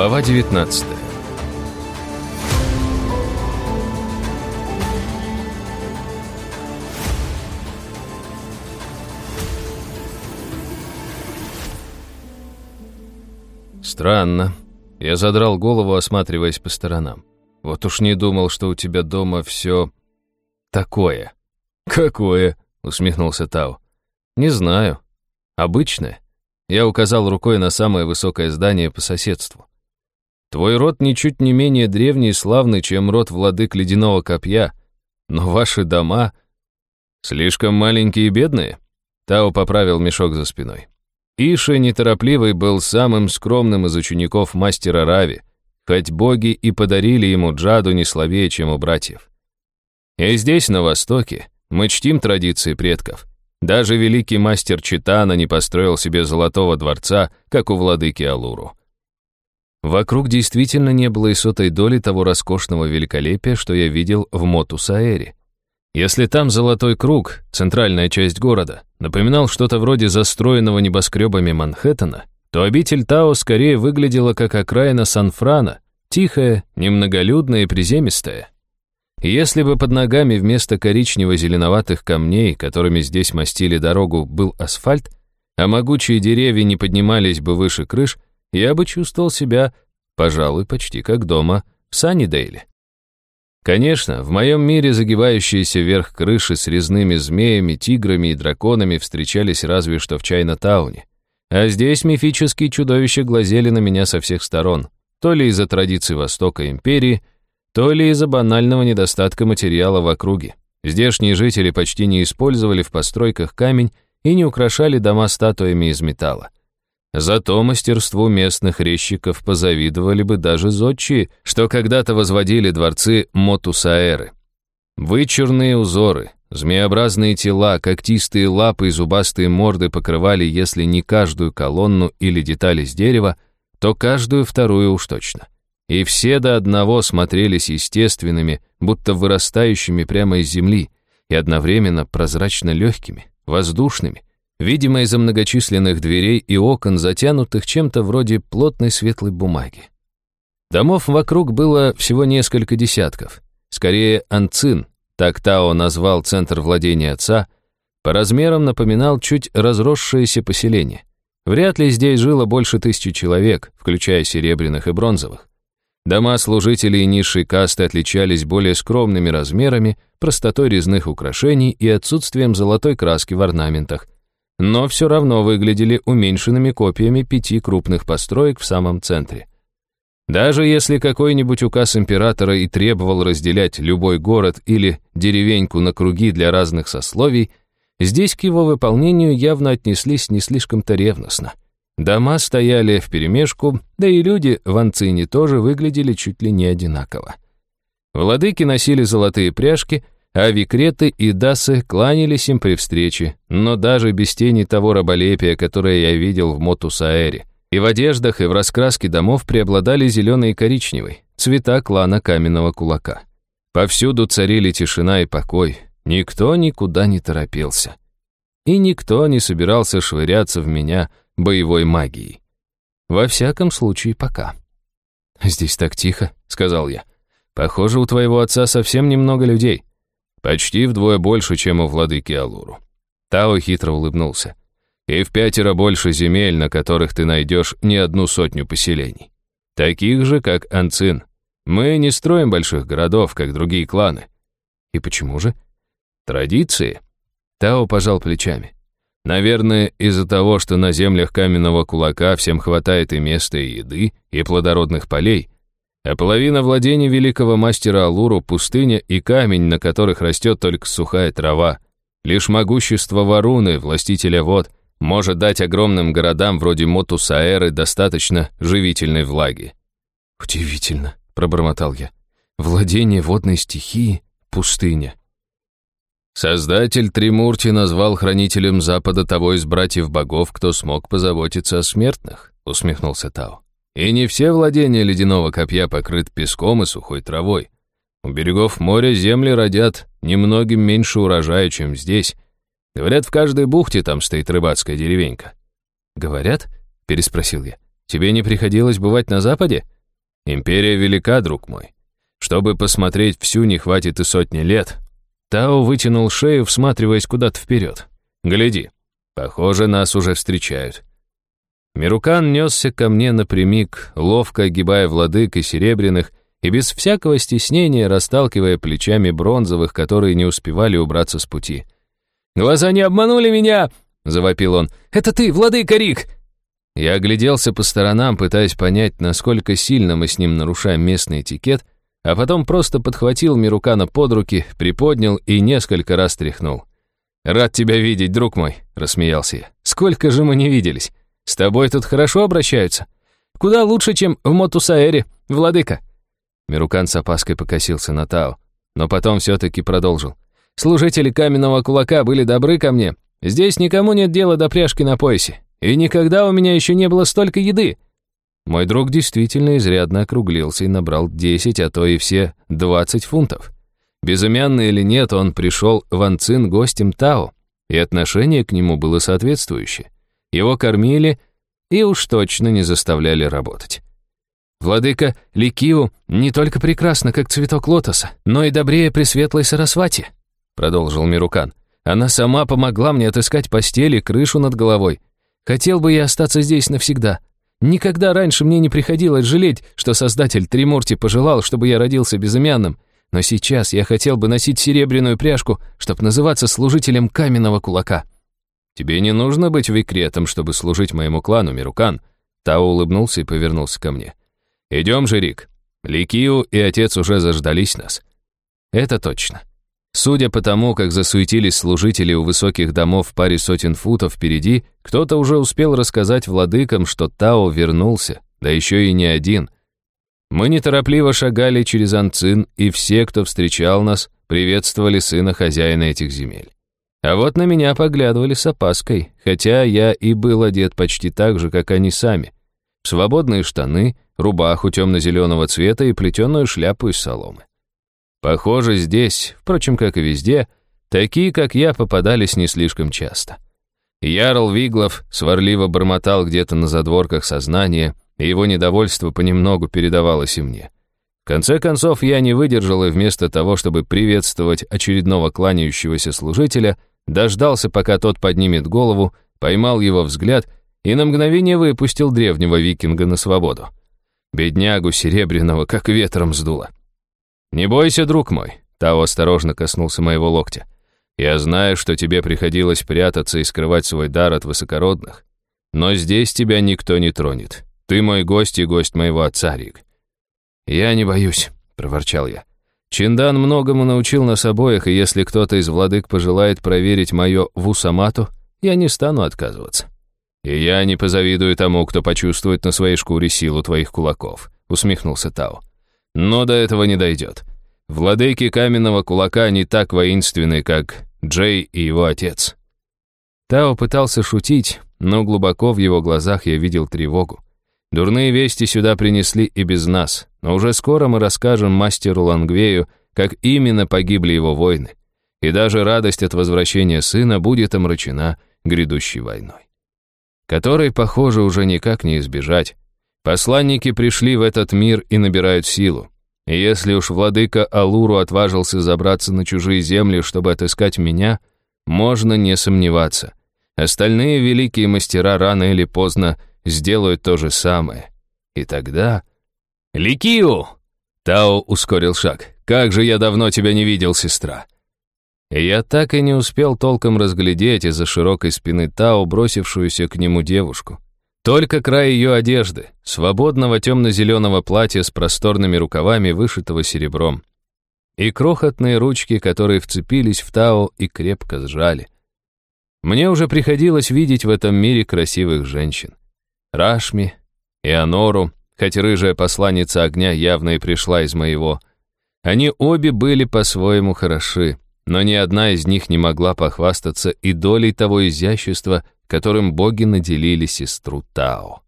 Глава 19 Странно. Я задрал голову, осматриваясь по сторонам. Вот уж не думал, что у тебя дома все такое. Какое? усмехнулся Тау. Не знаю. Обычное. Я указал рукой на самое высокое здание по соседству. Твой род ничуть не менее древний и славный, чем род владык ледяного копья, но ваши дома слишком маленькие и бедные. Тао поправил мешок за спиной. Иша неторопливый был самым скромным из учеников мастера Рави, хоть боги и подарили ему джаду не слабее, чем у братьев. И здесь, на Востоке, мы чтим традиции предков. Даже великий мастер Читана не построил себе золотого дворца, как у владыки Алуру. Вокруг действительно не было и сотой доли того роскошного великолепия, что я видел в Мотусаэре. Если там золотой круг, центральная часть города, напоминал что-то вроде застроенного небоскребами Манхэттена, то обитель Тао скорее выглядела как окраина Сан-Франа, тихая, немноголюдная и приземистая. И если бы под ногами вместо коричнево-зеленоватых камней, которыми здесь мастили дорогу, был асфальт, а могучие деревья не поднимались бы выше крыш, я бы чувствовал себя, пожалуй, почти как дома в Саннидейле. Конечно, в моем мире загибающиеся вверх крыши с резными змеями, тиграми и драконами встречались разве что в Чайна-тауне. А здесь мифические чудовища глазели на меня со всех сторон, то ли из-за традиций Востока Империи, то ли из-за банального недостатка материала в округе. Здешние жители почти не использовали в постройках камень и не украшали дома статуями из металла. Зато мастерству местных резчиков позавидовали бы даже зодчие, что когда-то возводили дворцы Мотусаэры. Вычурные узоры, змеобразные тела, когтистые лапы и зубастые морды покрывали, если не каждую колонну или деталь из дерева, то каждую вторую уж точно. И все до одного смотрелись естественными, будто вырастающими прямо из земли, и одновременно прозрачно легкими, воздушными, видимо, из-за многочисленных дверей и окон, затянутых чем-то вроде плотной светлой бумаги. Домов вокруг было всего несколько десятков. Скорее, Анцин, так Тао назвал центр владения отца, по размерам напоминал чуть разросшееся поселение. Вряд ли здесь жило больше тысячи человек, включая серебряных и бронзовых. Дома служителей низшей касты отличались более скромными размерами, простотой резных украшений и отсутствием золотой краски в орнаментах – но все равно выглядели уменьшенными копиями пяти крупных построек в самом центре. Даже если какой-нибудь указ императора и требовал разделять любой город или деревеньку на круги для разных сословий, здесь к его выполнению явно отнеслись не слишком-то ревностно. Дома стояли вперемешку, да и люди в Анцине тоже выглядели чуть ли не одинаково. Владыки носили золотые пряжки — а викреты и дасы кланялись им при встрече, но даже без тени того раболепия, которое я видел в Мотусаэре. И в одеждах, и в раскраске домов преобладали зеленый и коричневый, цвета клана каменного кулака. Повсюду царили тишина и покой, никто никуда не торопился. И никто не собирался швыряться в меня боевой магией. Во всяком случае, пока. «Здесь так тихо», — сказал я. «Похоже, у твоего отца совсем немного людей». Почти вдвое больше, чем у владыки Алуру. Тао хитро улыбнулся. И в пятеро больше земель, на которых ты найдешь не одну сотню поселений. Таких же, как Анцин. Мы не строим больших городов, как другие кланы. И почему же? Традиции. Тао пожал плечами. Наверное, из-за того, что на землях каменного кулака всем хватает и места, и еды, и плодородных полей, а половина владений великого мастера Алуру — пустыня и камень, на которых растет только сухая трава. Лишь могущество Варуны, властителя вод, может дать огромным городам вроде Мотусаэры достаточно живительной влаги. «Удивительно», — пробормотал я. «Владение водной стихии — пустыня». Создатель Тримурти назвал хранителем Запада того из братьев богов, кто смог позаботиться о смертных, усмехнулся Тао. И не все владения ледяного копья покрыт песком и сухой травой. У берегов моря земли родят немногим меньше урожая, чем здесь. Говорят, в каждой бухте там стоит рыбацкая деревенька. «Говорят?» — переспросил я. Тебе не приходилось бывать на Западе? Империя велика, друг мой. Чтобы посмотреть всю, не хватит и сотни лет. Тао вытянул шею, всматриваясь куда-то вперед. Гляди, похоже, нас уже встречают. Мирукан несся ко мне напрямик, ловко огибая владык и серебряных, и без всякого стеснения расталкивая плечами бронзовых, которые не успевали убраться с пути. «Глаза не обманули меня!» — завопил он. «Это ты, владыка Рик!» Я огляделся по сторонам, пытаясь понять, насколько сильно мы с ним нарушаем местный этикет, а потом просто подхватил Мирукана под руки, приподнял и несколько раз тряхнул. «Рад тебя видеть, друг мой», — рассмеялся я. «Сколько же мы не виделись? С тобой тут хорошо обращаются? Куда лучше, чем в Мотусаэре, владыка?» Мирукан с опаской покосился на Тао, но потом все-таки продолжил. «Служители каменного кулака были добры ко мне. Здесь никому нет дела до пряжки на поясе. И никогда у меня еще не было столько еды. Мой друг действительно изрядно округлился и набрал 10, а то и все 20 фунтов. Безымянный или нет, он пришел в Анцин гостем Тао, и отношение к нему было соответствующее. Его кормили и уж точно не заставляли работать. Владыка Ликиу не только прекрасна, как цветок лотоса, но и добрее Пресветлой Сарасвати, продолжил Мирукан. Она сама помогла мне отыскать постель и крышу над головой. Хотел бы я остаться здесь навсегда. Никогда раньше мне не приходилось жалеть, что создатель Тримурти пожелал, чтобы я родился безымянным, но сейчас я хотел бы носить серебряную пряжку, чтобы называться служителем каменного кулака. Тебе не нужно быть викретом, чтобы служить моему клану, Мирукан. Тао улыбнулся и повернулся ко мне. Идем же, Рик. Ликию и отец уже заждались нас. Это точно. Судя по тому, как засуетились служители у высоких домов в паре сотен футов впереди, кто-то уже успел рассказать владыкам, что Тао вернулся, да еще и не один. Мы неторопливо шагали через Анцин, и все, кто встречал нас, приветствовали сына хозяина этих земель. А вот на меня поглядывали с опаской, хотя я и был одет почти так же, как они сами. Свободные штаны, рубаху темно-зеленого цвета и плетеную шляпу из соломы. Похоже, здесь, впрочем, как и везде, такие, как я, попадались не слишком часто. Ярл Виглов сварливо бормотал где-то на задворках сознания, и его недовольство понемногу передавалось и мне. В конце концов, я не выдержал и вместо того, чтобы приветствовать очередного кланяющегося служителя, дождался, пока тот поднимет голову, поймал его взгляд и на мгновение выпустил древнего викинга на свободу. Беднягу Серебряного как ветром сдуло. «Не бойся, друг мой», — Тао осторожно коснулся моего локтя. «Я знаю, что тебе приходилось прятаться и скрывать свой дар от высокородных. Но здесь тебя никто не тронет. Ты мой гость и гость моего отца, Рик». «Я не боюсь», — проворчал я. «Чиндан многому научил нас обоих, и если кто-то из владык пожелает проверить мое вусамату, я не стану отказываться». «И я не позавидую тому, кто почувствует на своей шкуре силу твоих кулаков», — усмехнулся Тао. Но до этого не дойдет. Владыки каменного кулака не так воинственны, как Джей и его отец. Тао пытался шутить, но глубоко в его глазах я видел тревогу. Дурные вести сюда принесли и без нас, но уже скоро мы расскажем мастеру Лангвею, как именно погибли его воины. И даже радость от возвращения сына будет омрачена грядущей войной. Которой, похоже, уже никак не избежать, Посланники пришли в этот мир и набирают силу. И если уж владыка Алуру отважился забраться на чужие земли, чтобы отыскать меня, можно не сомневаться. Остальные великие мастера рано или поздно сделают то же самое. И тогда... «Ликиу!» Тао ускорил шаг. «Как же я давно тебя не видел, сестра!» Я так и не успел толком разглядеть из-за широкой спины Тао бросившуюся к нему девушку. Только край ее одежды, свободного темно-зеленого платья с просторными рукавами, вышитого серебром. И крохотные ручки, которые вцепились в Тао и крепко сжали. Мне уже приходилось видеть в этом мире красивых женщин. Рашми и Анору, хоть рыжая посланница огня явно и пришла из моего. Они обе были по-своему хороши, но ни одна из них не могла похвастаться и долей того изящества, которым боги наделили сестру Тао.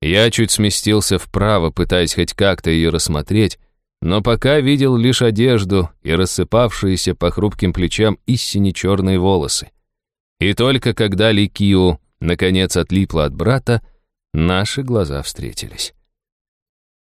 Я чуть сместился вправо, пытаясь хоть как-то ее рассмотреть, но пока видел лишь одежду и рассыпавшиеся по хрупким плечам истине черные волосы. И только когда Ликио наконец отлипла от брата, Наши глаза встретились.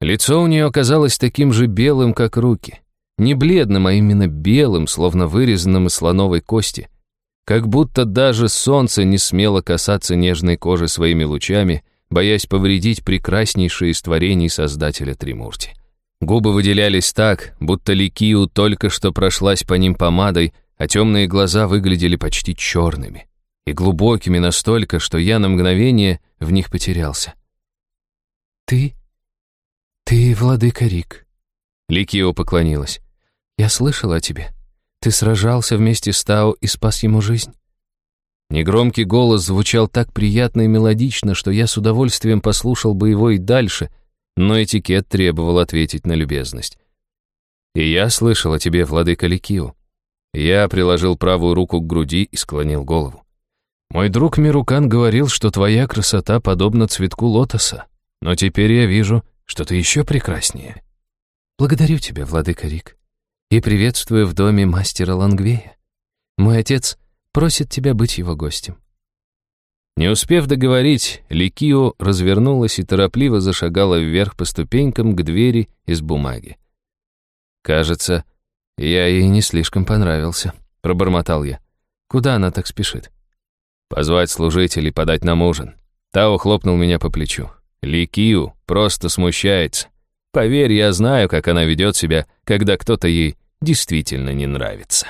Лицо у нее оказалось таким же белым, как руки. Не бледным, а именно белым, словно вырезанным из слоновой кости. Как будто даже солнце не смело касаться нежной кожи своими лучами, боясь повредить прекраснейшее из творений Создателя Тримурти. Губы выделялись так, будто Ликию только что прошлась по ним помадой, а темные глаза выглядели почти черными и глубокими настолько, что я на мгновение в них потерялся. «Ты? Ты владыка Рик?» Ликио поклонилась. «Я слышала о тебе. Ты сражался вместе с Тао и спас ему жизнь». Негромкий голос звучал так приятно и мелодично, что я с удовольствием послушал бы его и дальше, но этикет требовал ответить на любезность. «И я слышал о тебе, владыка Ликио». Я приложил правую руку к груди и склонил голову. «Мой друг Мирукан говорил, что твоя красота подобна цветку лотоса, но теперь я вижу, что ты еще прекраснее». «Благодарю тебя, владыка Рик и приветствую в доме мастера Лангвея. Мой отец просит тебя быть его гостем». Не успев договорить, Ликио развернулась и торопливо зашагала вверх по ступенькам к двери из бумаги. «Кажется, я ей не слишком понравился», — пробормотал я. «Куда она так спешит?» «Позвать служителей, подать нам ужин». Тао хлопнул меня по плечу. Ликио просто смущается. Поверь, я знаю, как она ведет себя, когда кто-то ей действительно не нравится.